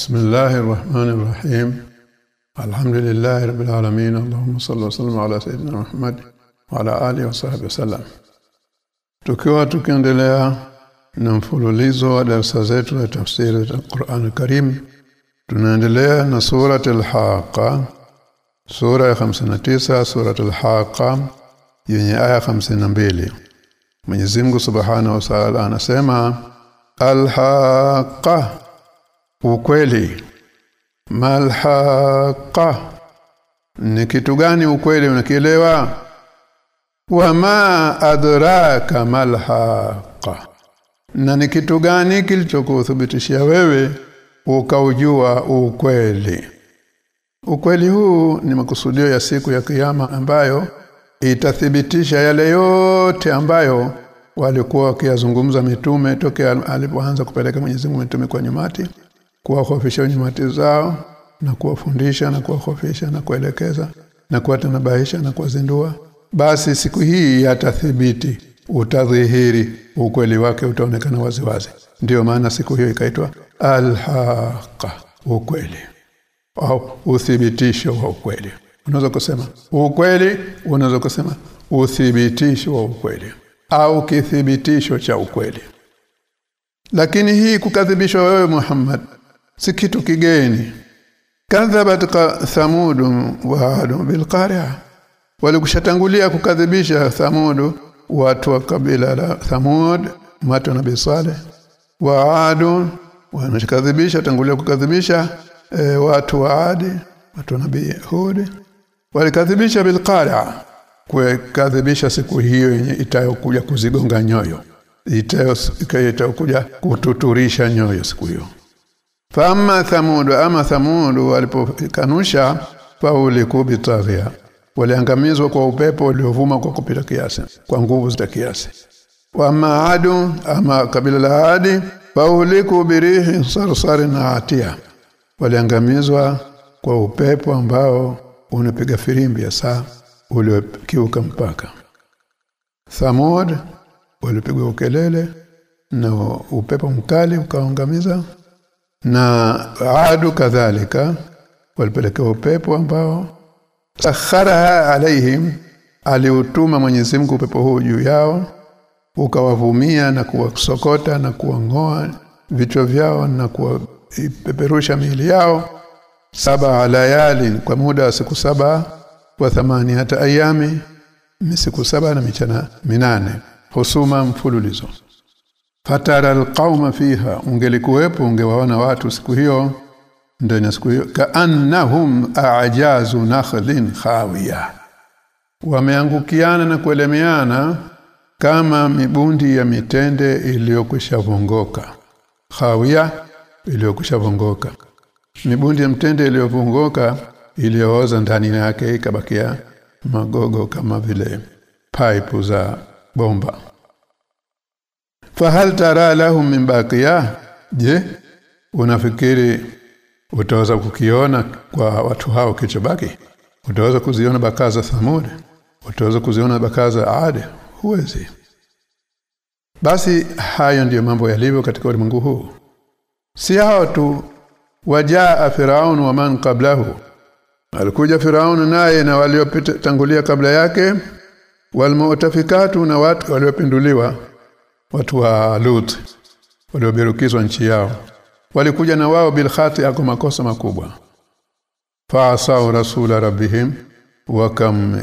بسم الله الرحمن الرحيم الحمد لله رب العالمين اللهم صل وسلم على سيدنا محمد وعلى اله وصحبه وسلم tukiwa tukiendelea na mfululizo wa darasa zetu za tafsiri za Qur'an Karim tunaendelea na surat al-Haqa sura ya 59 surat al-Haqa yenye aya 52 Mwenyezi Mungu Subhanahu wa Ta'ala anasema al-Haqa ukweli malhaqa ni kitu gani ukweli unakielewa? Wama adraka malhaqa na ni kitu gani kilichokuthibitishia wewe ukaujua ukweli? Ukweli huu ni makusudio ya siku ya kiyama ambayo itathibitisha yale yote ambayo walikuwa wakiyazungumza mitume tokea alipoanza kupeleka Mwenyezi Mungu mitume kwa nyumati kuwahofisha wenye matizo zao na kuwafundisha na kuwahofisha na kuelekeza na kuwatanabaisha na kuwazindua. Basi siku hii yatathibiti utadhihiri ukweli wake utaonekana waziwazi. Ndiyo maana siku hiyo ikaitwa alhaqa ukweli. Au uthibitisho wa ukweli. Unaweza kusema ukweli unaweza kusema uthibitisho wa ukweli. Au kithibitisho cha ukweli. Lakini hii kukadhibishwa wewe Muhammad si kitu kigeni. Kadhabat thamud wa adu bil qari'a. Walikushatangulia kukadhibisha thamud watu wa kabila la thamud watu nabii saleh. Wa adu wanashakadhibisha tangulia kukadhibisha e, watu wa adi watu nabii hud. Walikadhibisha bil qari'a. Kukadhibisha siku hiyo yenye itayokuja kuzigonga nyoyo. Itayokuja kututurisha nyoyo siku hiyo Fama thamudu ama thamudu walipokanusha Pauli kubitaria waliangamizwa kwa upepo uliovuma kwa kupita kiasi kwa nguvu za kiasi. Wama adu ama kabila la adi fauliku birihi sarsari na atia waliangamizwa kwa upepo ambao unapiga firimbi ya saa uliokiuka mpaka. Thamud walipigwa ukelele na upepo mkali ukaangamiza na adu kadhalika walipelekea upepo ambao sakharaha alaihim aliutuma Mwenyezi Mungu upepo huu juu yao ukawavumia na kuwasokota na kuwangoa vichwa vyao na kuipeperusha miili yao saba alayali kwa muda wa siku saba wa thamani hata ayami siku saba na michana minane husuma mfululizo fatara alqauma fiha ungelikuwepo ungewaona watu siku hiyo ndani ya siku hiyo. Kaannahum a'jazu nakhlin khawiya. Wameangukiana na kuelemeana kama mibundi ya mitende iliyokwisha vongoka khawiya iliyokwisha vongoka mibundi ya mtende iliyovongoka iliyooza ndani yake ikabakia magogo kama vile pipe za bomba fahal tara lahum min baqiya? Je unafikiri utaweza kukiona kwa watu hao kichobaki utaweza kuziona bakaa za Thamud? Utaweza kuziona bakaa za Ad? Huwezi. Basi hayo ndiyo mambo yalivyo katika ulimwengu huu. Si hao tu. Wajaa firaun wa man qablahu. Alikuja firaun naye na waliopita tangulia kabla yake. Walmu'tafikatu na watu waliopinduliwa watu wa Lut waliobirukizwa nchi yao walikuja na wao bil khati ako makosa makubwa. Fa asau rasula rabbihim wakam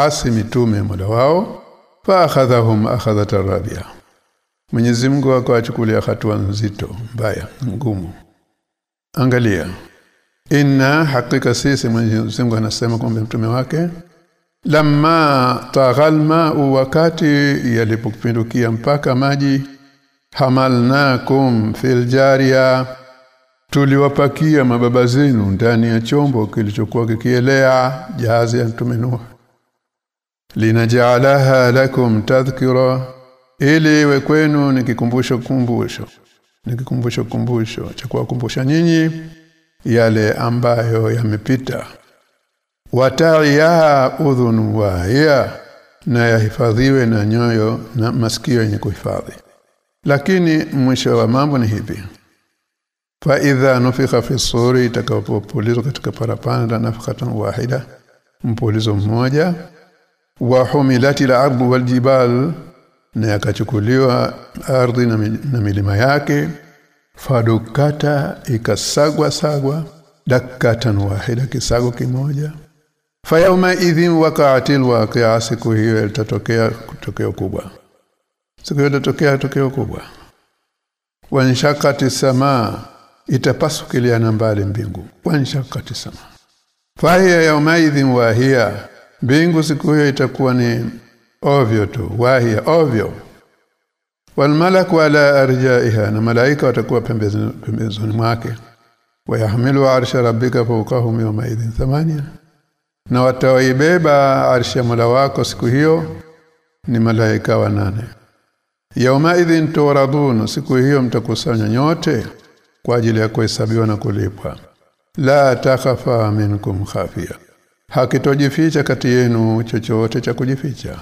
asi mitume mola wao fa akhadhahum akhadhat rabia. Mwenyezi Mungu akawachukulia hatua nzito mbaya ngumu. Angalia. Inna hakika sisi Mwenyezi Mungu anasema kwamba mtume wake lamma taghalma wakati yalipokupindukia mpaka maji hamalnakum fil jariya tuliwapakia mababa zenu ndani ya chombo kilichokuwa kikielea jahazi ya mtume Nuh linajalaha lakum tadhkira ili we kwenu nikikumbusha kumbusho nikikumbusha kumbusho cha kuwakumbusha nyinyi yale ambayo yamepita wataiya udhunu wahia na yahifadhiwe na nyoyo na masikio yenye kuhifadhi. Lakini mwisho wa mambo ni hivi. Fa idha nufikha fi suri itakapopulizwa katika parapanda nafkhatan wahida mpulizo mmoja. Wa humilati al-ardu wal jibal na yakachukuliwa ardhi na, na milima yake. Fadukata ikasagwa sagwa dakatan wahida kisago kimoja fayauma idhin waqa'atil waqi'a siku hiyo itatokea tokeo kubwa. Siku hiyo litatokea tokeo kubwa. Wanshakati samaa itapasukiliana mbali mbingu. Wanshakati samaa. Fahiya yawma idhin wahia mbingu siku hiyo itakuwa ni ovyo tu wahia ovyo. Walmalaku ala arjaiha na malaika watakuwa pembezoni pembezoni mwake. Wayahmilu arsha rabbika fawqahum yawma idhin thamania na watawaibeba arshi ya Mola wako siku hiyo ni malaika wanane yauma idhin turadun siku hiyo mtakusanya nyote kwa ajili ya kuhesabiwa na kulipwa. La takhafa minkum khafia. Hakitojificha kati yenu chochote cha kujificha.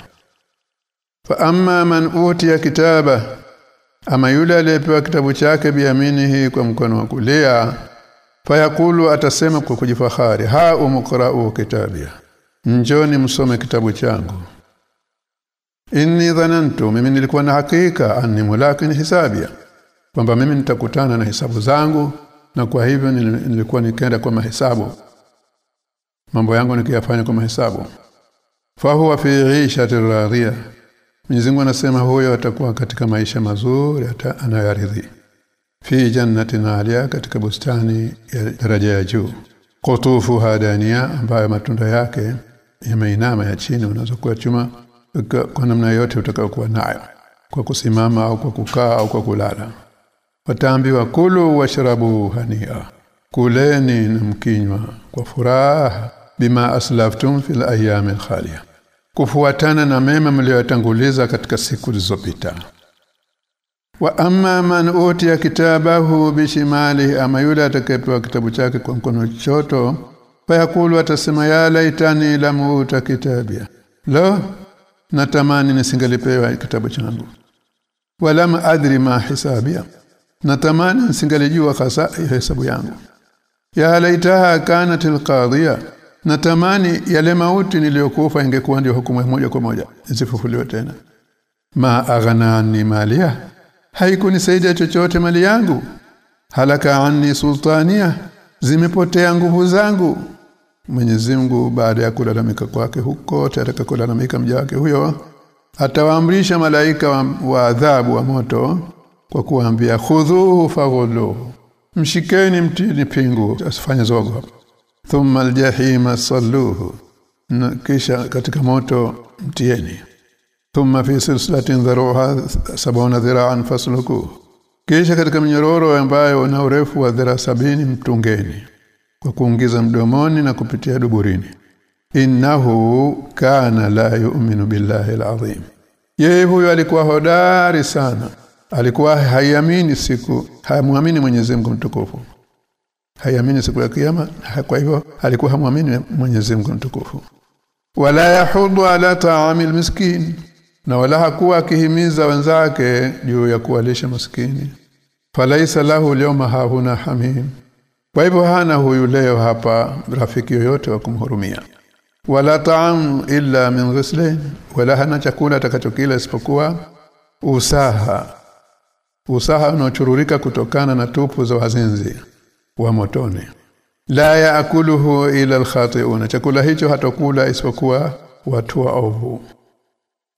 Fa amma man utiya kitaba ama yule aliyepewa kitabu chake biaminihi kwa mkono wa kulia fayakulu atasema kwa kujifahari ha umqra'u kitabia njoni msome kitabu changu. Inni dhanantu mimi nilikuwa na hakika anni mulakin hisabia kwamba mimi nitakutana na hisabu zangu na kwa hivyo nilikuwa nikaenda kwa mahesabu mambo yangu nikiyafanya kwa mahesabu fa huwa fi ghishatir radhiya Mwenyezi anasema huyo atakuwa katika maisha mazuri hata anayaridhi fi jannatin alia katika bustani ya daraja ya juu. Qutufu hadania ambayo matunda yake yameinama ya chini unaweza kuwa chuma kwa namna yote utakayokuwa nayo kwa kusimama au kwa kukaa au kwa kulala. Wataambiwa kulu washrabu hania. Kuleni na mkinywa kwa furaha bima aslaftum fil ayyamil khaliya kufuatana na mema mliyotanguliza katika siku zilizopita wa amma man utiya kitabahu bishimali ama yule atakayepewa kitabu chake kwa mkono choto fayakulu atasema ya laitani lam uta kitabia. Lo natamani nisingalipewa kitabu changu. Walam adri ma hisabia. Natamani nisingalijua kasa hesabu yangu. Ya laitaha kanat alqadhiya natamani yale mauti niliyokufa ingekuwa ndio hukumu moja kwa moja isifufuliwe tena. Ma aghnani malia haikunisaidia chochote mali yangu. Halaka anni sultania zimepotea nguvu zangu. Mwenyezi Mungu baada ya kulalamika kwake huko atataka kulalamika mja wake huyo atawaamrisha malaika wa, wa adhabu wa moto kwa kuambia khudhuhu faghulu mshikeni mtini pingu asifanye zogo. Thumma aljahima salluhu na kisha katika moto mtieni thumma fi silsilatin dharuha 70 dhira'an fasluku kisha katika mnyororo ambayo una urefu wa dhira sabini mtungeni kwa kuingiza mdomoni na kupitia duburini innahu kana la yu'minu billahi alazim yeye huyo alikuwa hodari sana alikuwa haiamini siku hamuamini Mwenyezi Mungu mtukufu haiamini siku ya kiyama kwa hivyo alikuwa hamwamini Mwenyezi Mungu mtukufu wala yahudu ala ta'amil miskin na wala hakuwa akihimiza wenzake juu ya kuwalisha maskini. Falaisa lahu liyoma hahuna hamim. Kwa hivyo hana huyu leo hapa rafiki yoyote wa kumhurumia. Wala ta'am illa min ghislain wala hana chakula atakachokila isipokuwa usaha. Usaha unaochururika kutokana na tupu za wazinzi wa motoni. La yaakuluhu ila alkhati'un chakula hicho hatokula isipokuwa watu waovu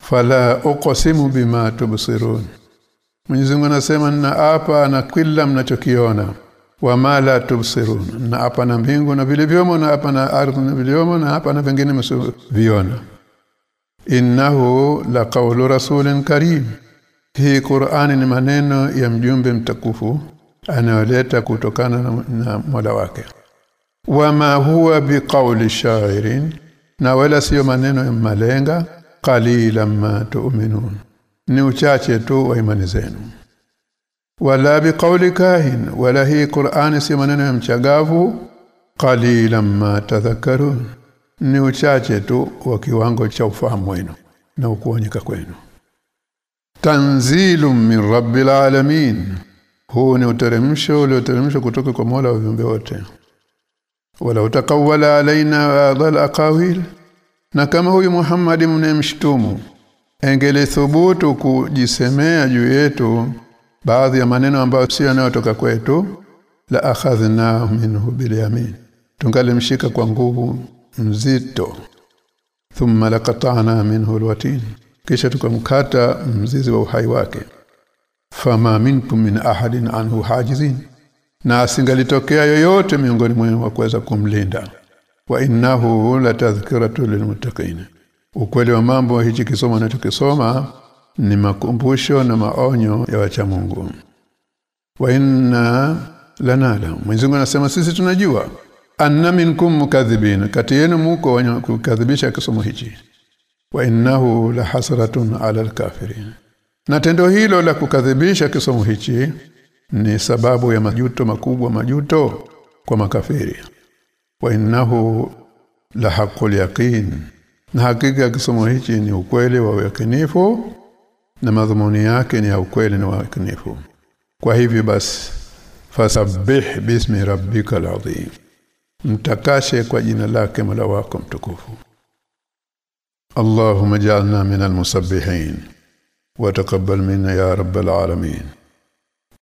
fala uqsimu bima tubsirun. Mwenyezi Mungu anasema na hapa na kila mnachokiona wa mala tubsirun. Na hapa na mbingu na vilivyomo na hapa na ardhi na vilivyomo na hapa na vingine msiviona. Innahu la qawlu rasulin karim. Hii Qur'ani ni maneno ya mjumbe mtakufu anayoleta kutokana na, Mola wake. Wama huwa biqauli shairin. Na wala siyo maneno ya malenga qalilan ma tu'minun. Ni uchache tu wa imani zenu. Wala biqauli kahin wala hii Qur'ani si maneno ya mchagavu qalilan ma tadhakkarun. Ni uchache tu wa kiwango cha ufahamu wenu na ukuonyeka kwenu. Tanzilum min rabbil alamin. Huu ni uteremsho ulioteremshwa kutoka kwa Mola wa viumbe wote. Wala utakawala alaina hadhal aqawil na kama huyu Muhammad mnemshtumu engele thubutu kujisemea juu yetu baadhi ya maneno ambayo si yanayotoka kwetu la akhadhna minhu bil yamin. Tungalimshika kwa nguvu mzito. Thumma laqata'na minhu alwatin. Kisha tukamkata mzizi wa uhai wake. Fama minkum min ahadin anhu hajizin. Na asingalitokea yoyote miongoni mwenu wa kuweza kumlinda wa innahu latadhkiratu lilmuttaqin. Ukweli wa mambo hichi kisomo anachokisoma ni makumbusho na maonyo ya wacha Mungu. Wa inna lanala Mwenyezi anasema sisi tunajua anna minkum mukadhibin. Kati yenu muko wenye kukadhibisha kisomo hichi. Wa innahu la hasratun ala alkafirin na tendo hilo la kukadhibisha kisomo hichi ni sababu ya majuto makubwa majuto kwa makafiri wa innahu la haqqul yaqin. Na hakika kisomo hichi ni ukweli wa yakinifu na madhumuni yake ni ya ukweli na yakinifu kwa hivyo basi fasabbih bismi rabbikal azim mtakashe kwa jina lake Mola wako mtukufu. Allahumma ja'alna minal musabbihin wa taqabbal minna ya rabbal alamin